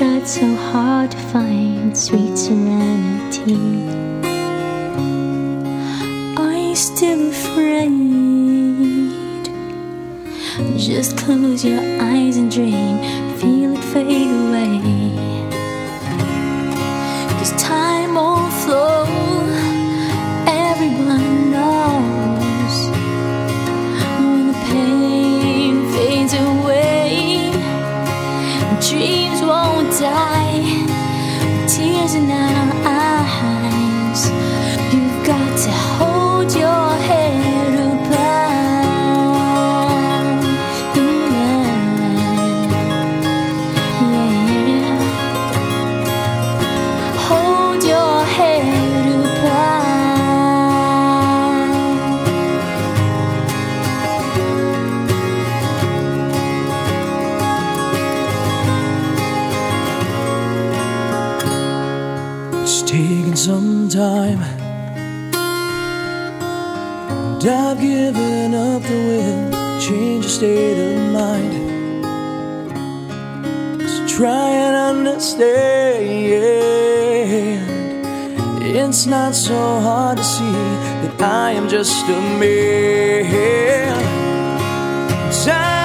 tried so hard to find sweet serenity. Are you still afraid? Just close your eyes and dream, feel it fade taken some time. And I've given up the will, change your state of mind. So try and understand. It's not so hard to see that I am just a man. Time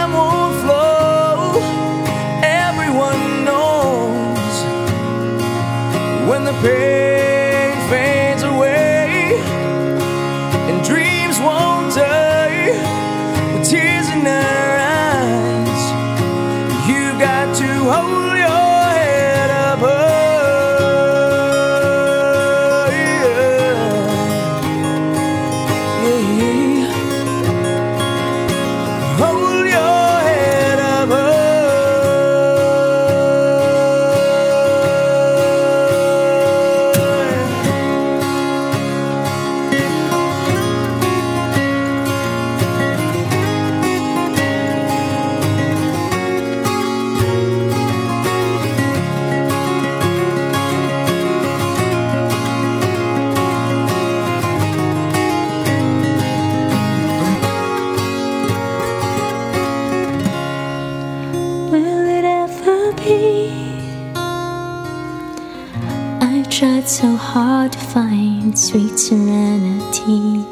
tried so hard to find sweet serenity.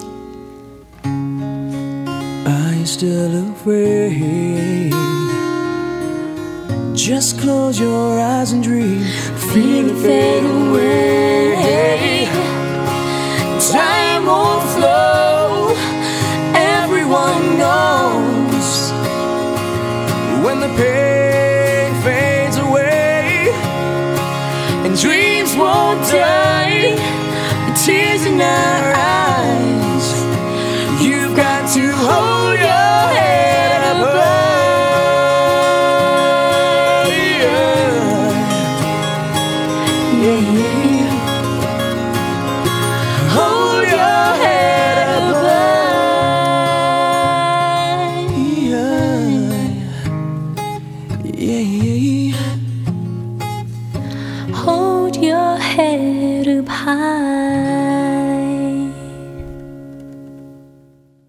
Are you still afraid? Just close your eyes and dream. Feel it fade away. Dreams won't die The tears in our eyes. You've got to hold your head above. Yeah. yeah. hold your head up high.